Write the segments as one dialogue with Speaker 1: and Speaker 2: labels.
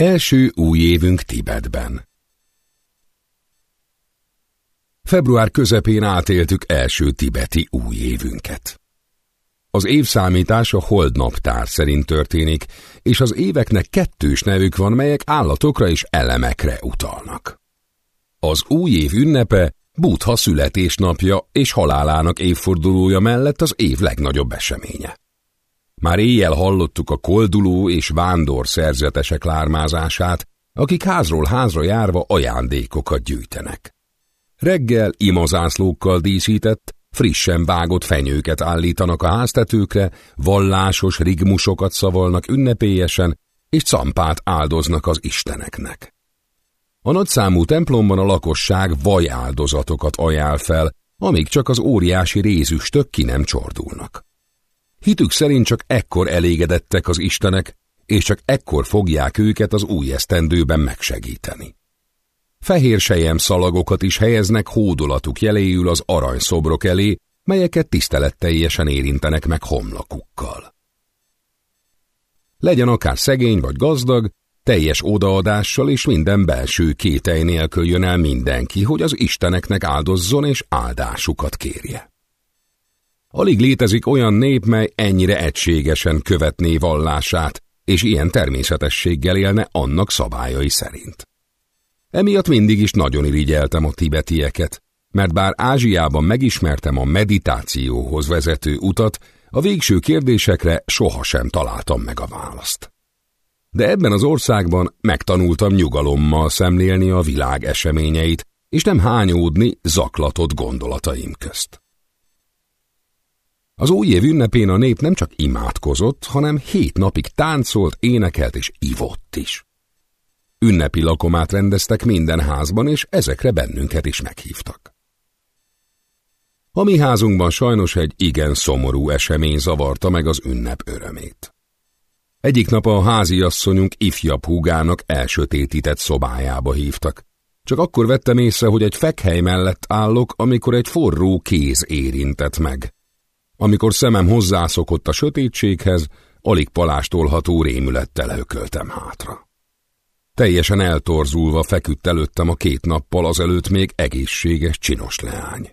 Speaker 1: Első új évünk Tibetben Február közepén átéltük első tibeti új évünket. Az évszámítás a holdnaptár szerint történik, és az éveknek kettős nevük van, melyek állatokra és elemekre utalnak. Az új év ünnepe Buddha születésnapja és halálának évfordulója mellett az év legnagyobb eseménye. Már éjjel hallottuk a kolduló és vándor szerzetesek lármázását, akik házról házra járva ajándékokat gyűjtenek. Reggel imazászlókkal díszített, frissen vágott fenyőket állítanak a háztetőkre, vallásos rigmusokat szavalnak ünnepélyesen, és campát áldoznak az isteneknek. A nagyszámú templomban a lakosság vajáldozatokat ajánl fel, amíg csak az óriási rézüstök ki nem csordulnak. Hitük szerint csak ekkor elégedettek az istenek, és csak ekkor fogják őket az új esztendőben megsegíteni. Fehér sejem szalagokat is helyeznek hódolatuk jeléül az aranyszobrok elé, melyeket tiszteletteljesen érintenek meg homlokukkal. Legyen akár szegény vagy gazdag, teljes odaadással és minden belső kétely nélkül jön el mindenki, hogy az isteneknek áldozzon és áldásukat kérje. Alig létezik olyan nép, mely ennyire egységesen követné vallását, és ilyen természetességgel élne annak szabályai szerint. Emiatt mindig is nagyon irigyeltem a tibetieket, mert bár Ázsiában megismertem a meditációhoz vezető utat, a végső kérdésekre sohasem találtam meg a választ. De ebben az országban megtanultam nyugalommal szemlélni a világ eseményeit, és nem hányódni zaklatott gondolataim közt. Az új év ünnepén a nép nem csak imádkozott, hanem hét napig táncolt, énekelt és ivott is. Ünnepi lakomát rendeztek minden házban, és ezekre bennünket is meghívtak. A mi házunkban sajnos egy igen szomorú esemény zavarta meg az ünnep örömét. Egyik nap a háziasszonyunk ifjabb húgának elsötétített szobájába hívtak. Csak akkor vettem észre, hogy egy fekhely mellett állok, amikor egy forró kéz érintett meg. Amikor szemem hozzászokott a sötétséghez, alig palástolható rémülettel hököltem hátra. Teljesen eltorzulva feküdt előttem a két nappal azelőtt még egészséges, csinos leány.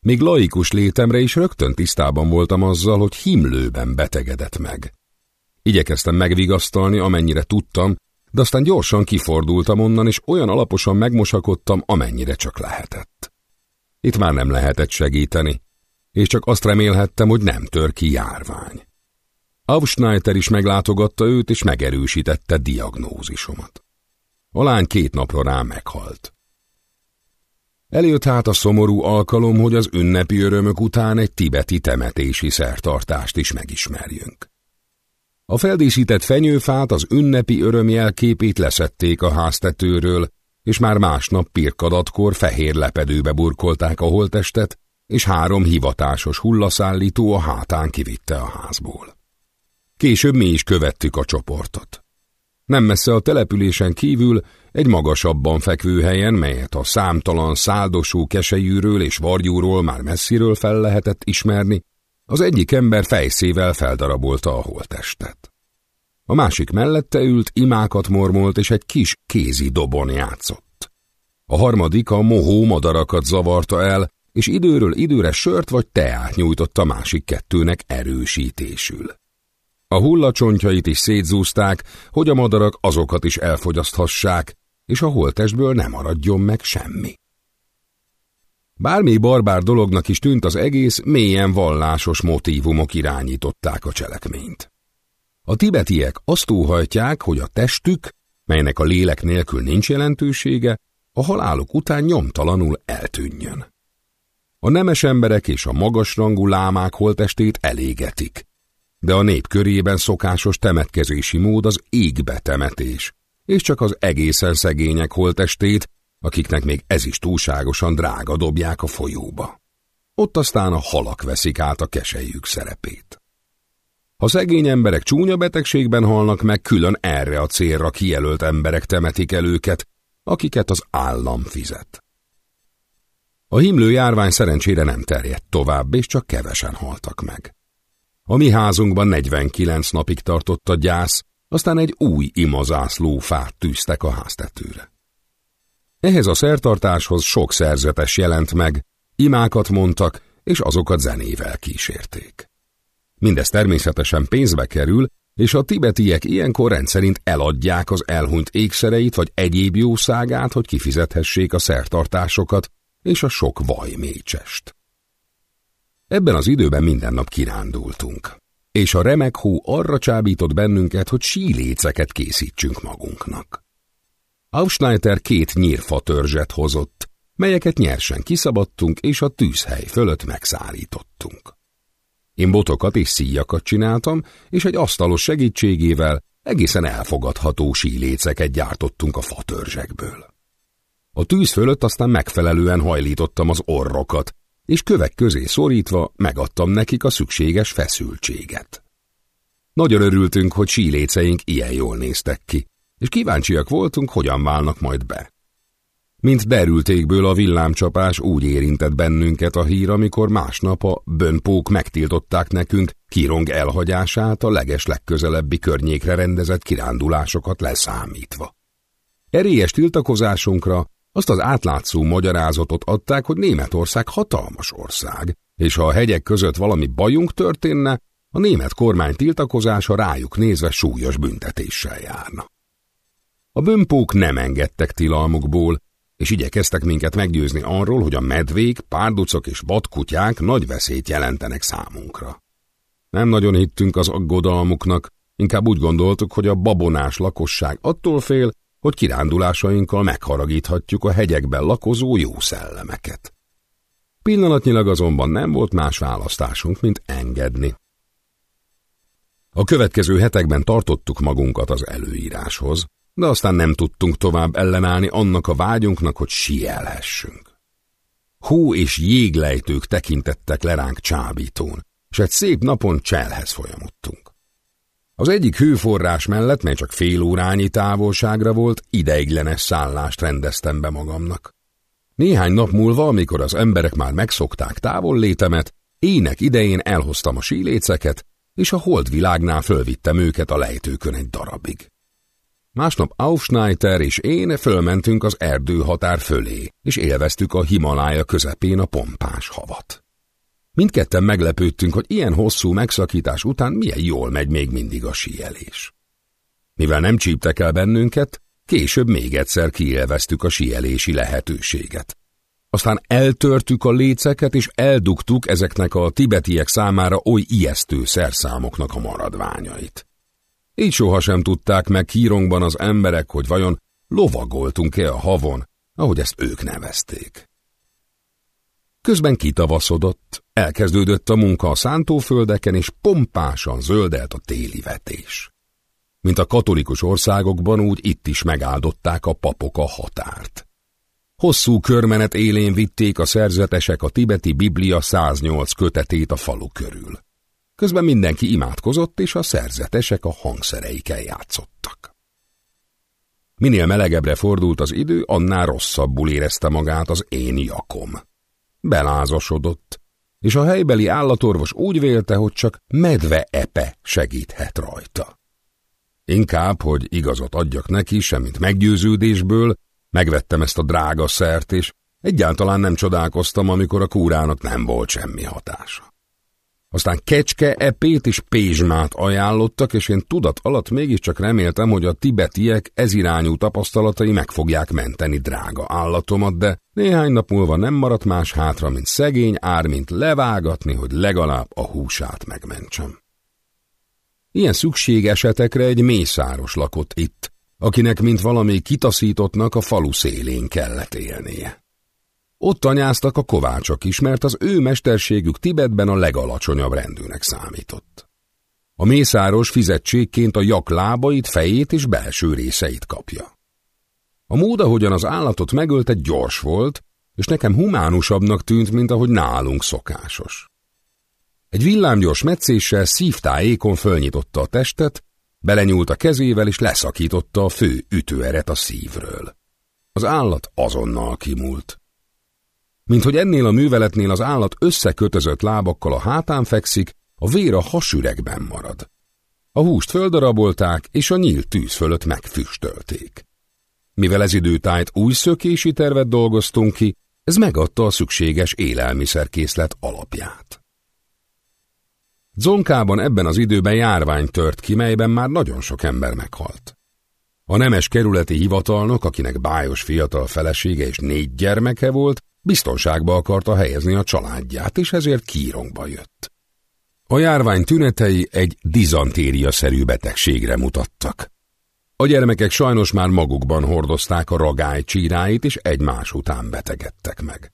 Speaker 1: Még laikus létemre is rögtön tisztában voltam azzal, hogy himlőben betegedett meg. Igyekeztem megvigasztalni, amennyire tudtam, de aztán gyorsan kifordultam onnan, és olyan alaposan megmosakodtam, amennyire csak lehetett. Itt már nem lehetett segíteni, és csak azt remélhettem, hogy nem tör ki járvány. Avschneiter is meglátogatta őt, és megerősítette diagnózisomat. A lány két napra rá meghalt. Eljött hát a szomorú alkalom, hogy az ünnepi örömök után egy tibeti temetési szertartást is megismerjünk. A feldíszített fenyőfát az ünnepi örömjelképét leszették a háztetőről, és már másnap pirkadatkor fehér lepedőbe burkolták a holtestet, és három hivatásos hullaszállító a hátán kivitte a házból. Később mi is követtük a csoportot. Nem messze a településen kívül, egy magasabban fekvő helyen, melyet a számtalan száldosú kesejűről és vargyúról már messziről fel lehetett ismerni, az egyik ember fejszével feldarabolta a holtestet. A másik mellette ült, imákat mormolt, és egy kis kézi dobon játszott. A harmadik a mohó madarakat zavarta el, és időről időre sört vagy teát nyújtott a másik kettőnek erősítésül. A hullacsontjait is szétzúzták, hogy a madarak azokat is elfogyaszthassák, és a holtestből nem maradjon meg semmi. Bármi barbár dolognak is tűnt az egész, mélyen vallásos motívumok irányították a cselekményt. A tibetiek azt óhajtják, hogy a testük, melynek a lélek nélkül nincs jelentősége, a haláluk után nyomtalanul eltűnjön. A nemes emberek és a magasrangú lámák holtestét elégetik, de a nép körében szokásos temetkezési mód az égbetemetés, és csak az egészen szegények holtestét, akiknek még ez is túlságosan drága dobják a folyóba. Ott aztán a halak veszik át a kesejük szerepét. Ha szegény emberek csúnya betegségben halnak meg, külön erre a célra kijelölt emberek temetik el őket, akiket az állam fizet. A himlő járvány szerencsére nem terjedt tovább, és csak kevesen haltak meg. A mi házunkban 49 napig tartott a gyász, aztán egy új imazászló fát tűztek a háztetőre. Ehhez a szertartáshoz sok szerzetes jelent meg, imákat mondtak, és azokat zenével kísérték. Mindez természetesen pénzbe kerül, és a tibetiek ilyenkor rendszerint eladják az elhunyt ékszereit vagy egyéb jószágát, hogy kifizethessék a szertartásokat és a sok vajmécsest. Ebben az időben minden nap kirándultunk, és a remek hó arra csábított bennünket, hogy síléceket készítsünk magunknak. Aufschneiter két nyírfa törzset hozott, melyeket nyersen kiszabadtunk és a tűzhely fölött megszállítottunk. Én botokat és szíjakat csináltam, és egy asztalos segítségével egészen elfogadható síléceket gyártottunk a fatörzsekből. A tűz fölött aztán megfelelően hajlítottam az orrokat, és kövek közé szorítva megadtam nekik a szükséges feszültséget. Nagyon örültünk, hogy síléceink ilyen jól néztek ki, és kíváncsiak voltunk, hogyan válnak majd be. Mint derültékből a villámcsapás úgy érintett bennünket a hír, amikor másnap a bönpók megtiltották nekünk kirong elhagyását a leges legközelebbi környékre rendezett kirándulásokat leszámítva. Erélyes tiltakozásunkra azt az átlátszó magyarázatot adták, hogy Németország hatalmas ország, és ha a hegyek között valami bajunk történne, a német kormány tiltakozása rájuk nézve súlyos büntetéssel járna. A bömpók nem engedtek tilalmukból, és igyekeztek minket meggyőzni arról, hogy a medvék, párducok és vadkutyák nagy veszélyt jelentenek számunkra. Nem nagyon hittünk az aggodalmuknak, inkább úgy gondoltuk, hogy a babonás lakosság attól fél, hogy kirándulásainkkal megharagíthatjuk a hegyekben lakozó jó szellemeket. Pillanatnyilag azonban nem volt más választásunk, mint engedni. A következő hetekben tartottuk magunkat az előíráshoz, de aztán nem tudtunk tovább ellenállni annak a vágyunknak, hogy sielhessünk. Hó és jéglejtők tekintettek le ránk csábítón, és egy szép napon cselhez folyamodtunk. Az egyik hőforrás mellett, mely csak fél órányi távolságra volt, ideiglenes szállást rendeztem be magamnak. Néhány nap múlva, amikor az emberek már megszokták távol létemet, ének idején elhoztam a síléceket, és a holdvilágnál fölvittem őket a lejtőkön egy darabig. Másnap Aufschneiter és én fölmentünk az erdő határ fölé, és élveztük a Himalája közepén a pompás havat. Mindketten meglepődtünk, hogy ilyen hosszú megszakítás után milyen jól megy még mindig a síelés. Mivel nem csíptek el bennünket, később még egyszer kiélveztük a síelési lehetőséget. Aztán eltörtük a léceket, és eldugtuk ezeknek a tibetiek számára oly ijesztő szerszámoknak a maradványait. Így sohasem tudták meg hírongban az emberek, hogy vajon lovagoltunk-e a havon, ahogy ezt ők nevezték. Közben kitavaszodott, elkezdődött a munka a szántóföldeken, és pompásan zöldelt a téli vetés. Mint a katolikus országokban, úgy itt is megáldották a papok a határt. Hosszú körmenet élén vitték a szerzetesek a tibeti Biblia 108 kötetét a falu körül. Közben mindenki imádkozott, és a szerzetesek a hangszereikkel játszottak. Minél melegebbre fordult az idő, annál rosszabbul érezte magát az én jakom. Belázasodott, és a helybeli állatorvos úgy vélte, hogy csak medve epe segíthet rajta. Inkább, hogy igazat adjak neki, semmint meggyőződésből, megvettem ezt a drága szert, és egyáltalán nem csodálkoztam, amikor a kúrának nem volt semmi hatása. Aztán kecske, epét és pézsmát ajánlottak, és én tudat alatt mégiscsak reméltem, hogy a tibetiek ezirányú tapasztalatai meg fogják menteni drága állatomat, de néhány nap múlva nem maradt más hátra, mint szegény ár, mint levágatni, hogy legalább a húsát megmentsem. Ilyen szükségesetekre egy mészáros lakott itt, akinek mint valami kitaszítottnak a falu szélén kellett élnie. Ott anyáztak a kovácsok is, mert az ő mesterségük Tibetben a legalacsonyabb rendűnek számított. A mészáros fizetségként a jak lábait, fejét és belső részeit kapja. A mód, ahogyan az állatot megölte, gyors volt, és nekem humánusabbnak tűnt, mint ahogy nálunk szokásos. Egy villámgyors metszéssel szívtájékon fölnyitotta a testet, belenyúlt a kezével és leszakította a fő ütőeret a szívről. Az állat azonnal kimúlt mint hogy ennél a műveletnél az állat összekötözött lábakkal a hátán fekszik, a vér a hasüregben marad. A húst földarabolták, és a nyílt tűz fölött megfüstölték. Mivel ez időtájt új szökési tervet dolgoztunk ki, ez megadta a szükséges élelmiszerkészlet alapját. Zonkában ebben az időben járvány tört ki, melyben már nagyon sok ember meghalt. A nemes kerületi hivatalnok, akinek bájos fiatal felesége és négy gyermeke volt, biztonságba akarta helyezni a családját, és ezért kírongba jött. A járvány tünetei egy dizantéria-szerű betegségre mutattak. A gyermekek sajnos már magukban hordozták a ragály csíráit, és egymás után betegedtek meg.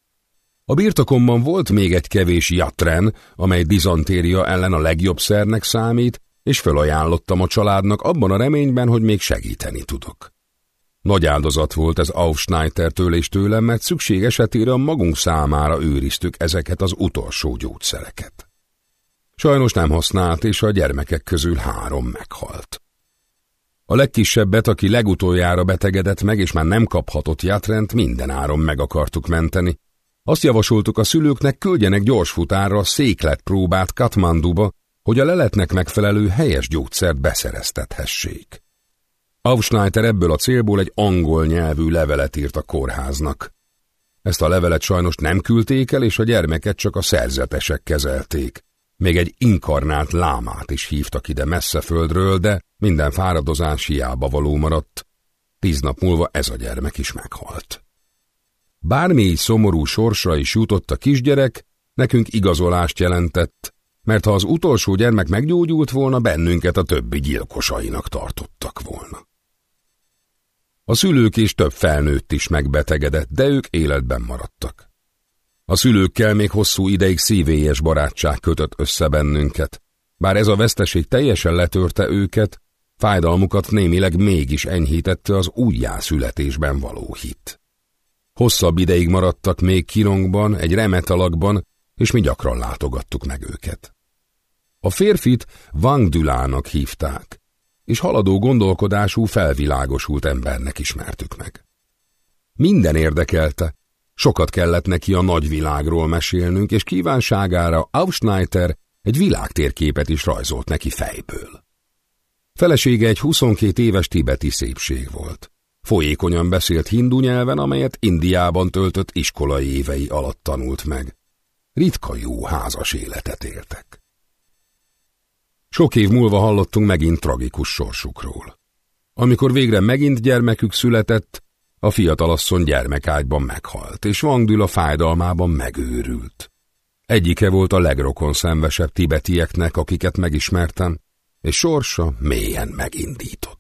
Speaker 1: A birtokomban volt még egy kevés jatren, amely dizantéria ellen a legjobb szernek számít, és felajánlottam a családnak abban a reményben, hogy még segíteni tudok. Nagy áldozat volt ez Aufschneitertől és tőlem, mert szükség esetére a magunk számára őriztük ezeket az utolsó gyógyszereket. Sajnos nem használt, és a gyermekek közül három meghalt. A legkisebbet, aki legutoljára betegedett meg, és már nem kaphatott játrend, minden áron meg akartuk menteni. Azt javasoltuk a szülőknek, küldjenek gyorsfutárra székletpróbát Katmanduba, hogy a leletnek megfelelő helyes gyógyszert beszereztethessék. Aufschneiter ebből a célból egy angol nyelvű levelet írt a kórháznak. Ezt a levelet sajnos nem küldték el, és a gyermeket csak a szerzetesek kezelték. Még egy inkarnált lámát is hívtak ide messze földről, de minden fáradozás hiába való maradt. Tíz nap múlva ez a gyermek is meghalt. Bármi szomorú sorsra is jutott a kisgyerek, nekünk igazolást jelentett, mert ha az utolsó gyermek meggyógyult volna, bennünket a többi gyilkosainak tartottak volna. A szülők és több felnőtt is megbetegedett, de ők életben maradtak. A szülőkkel még hosszú ideig szívélyes barátság kötött össze bennünket, bár ez a veszteség teljesen letörte őket, fájdalmukat némileg mégis enyhítette az újjászületésben való hit. Hosszabb ideig maradtak még kirongban, egy remetalakban, és mi gyakran látogattuk meg őket. A férfit Wang Dulának hívták, és haladó gondolkodású felvilágosult embernek ismertük meg. Minden érdekelte, sokat kellett neki a nagyvilágról mesélnünk, és kívánságára Aufschneiter egy világtérképet is rajzolt neki fejből. Felesége egy 22 éves tibeti szépség volt. Folyékonyan beszélt hindu nyelven, amelyet Indiában töltött iskolai évei alatt tanult meg. Ritka jó házas életet éltek. Sok év múlva hallottunk megint tragikus sorsukról. Amikor végre megint gyermekük született, a fiatalasszony gyermekágyban meghalt, és Vangdül a fájdalmában megőrült. Egyike volt a legrokon szenvesebb tibetieknek, akiket megismertem, és sorsa mélyen megindított.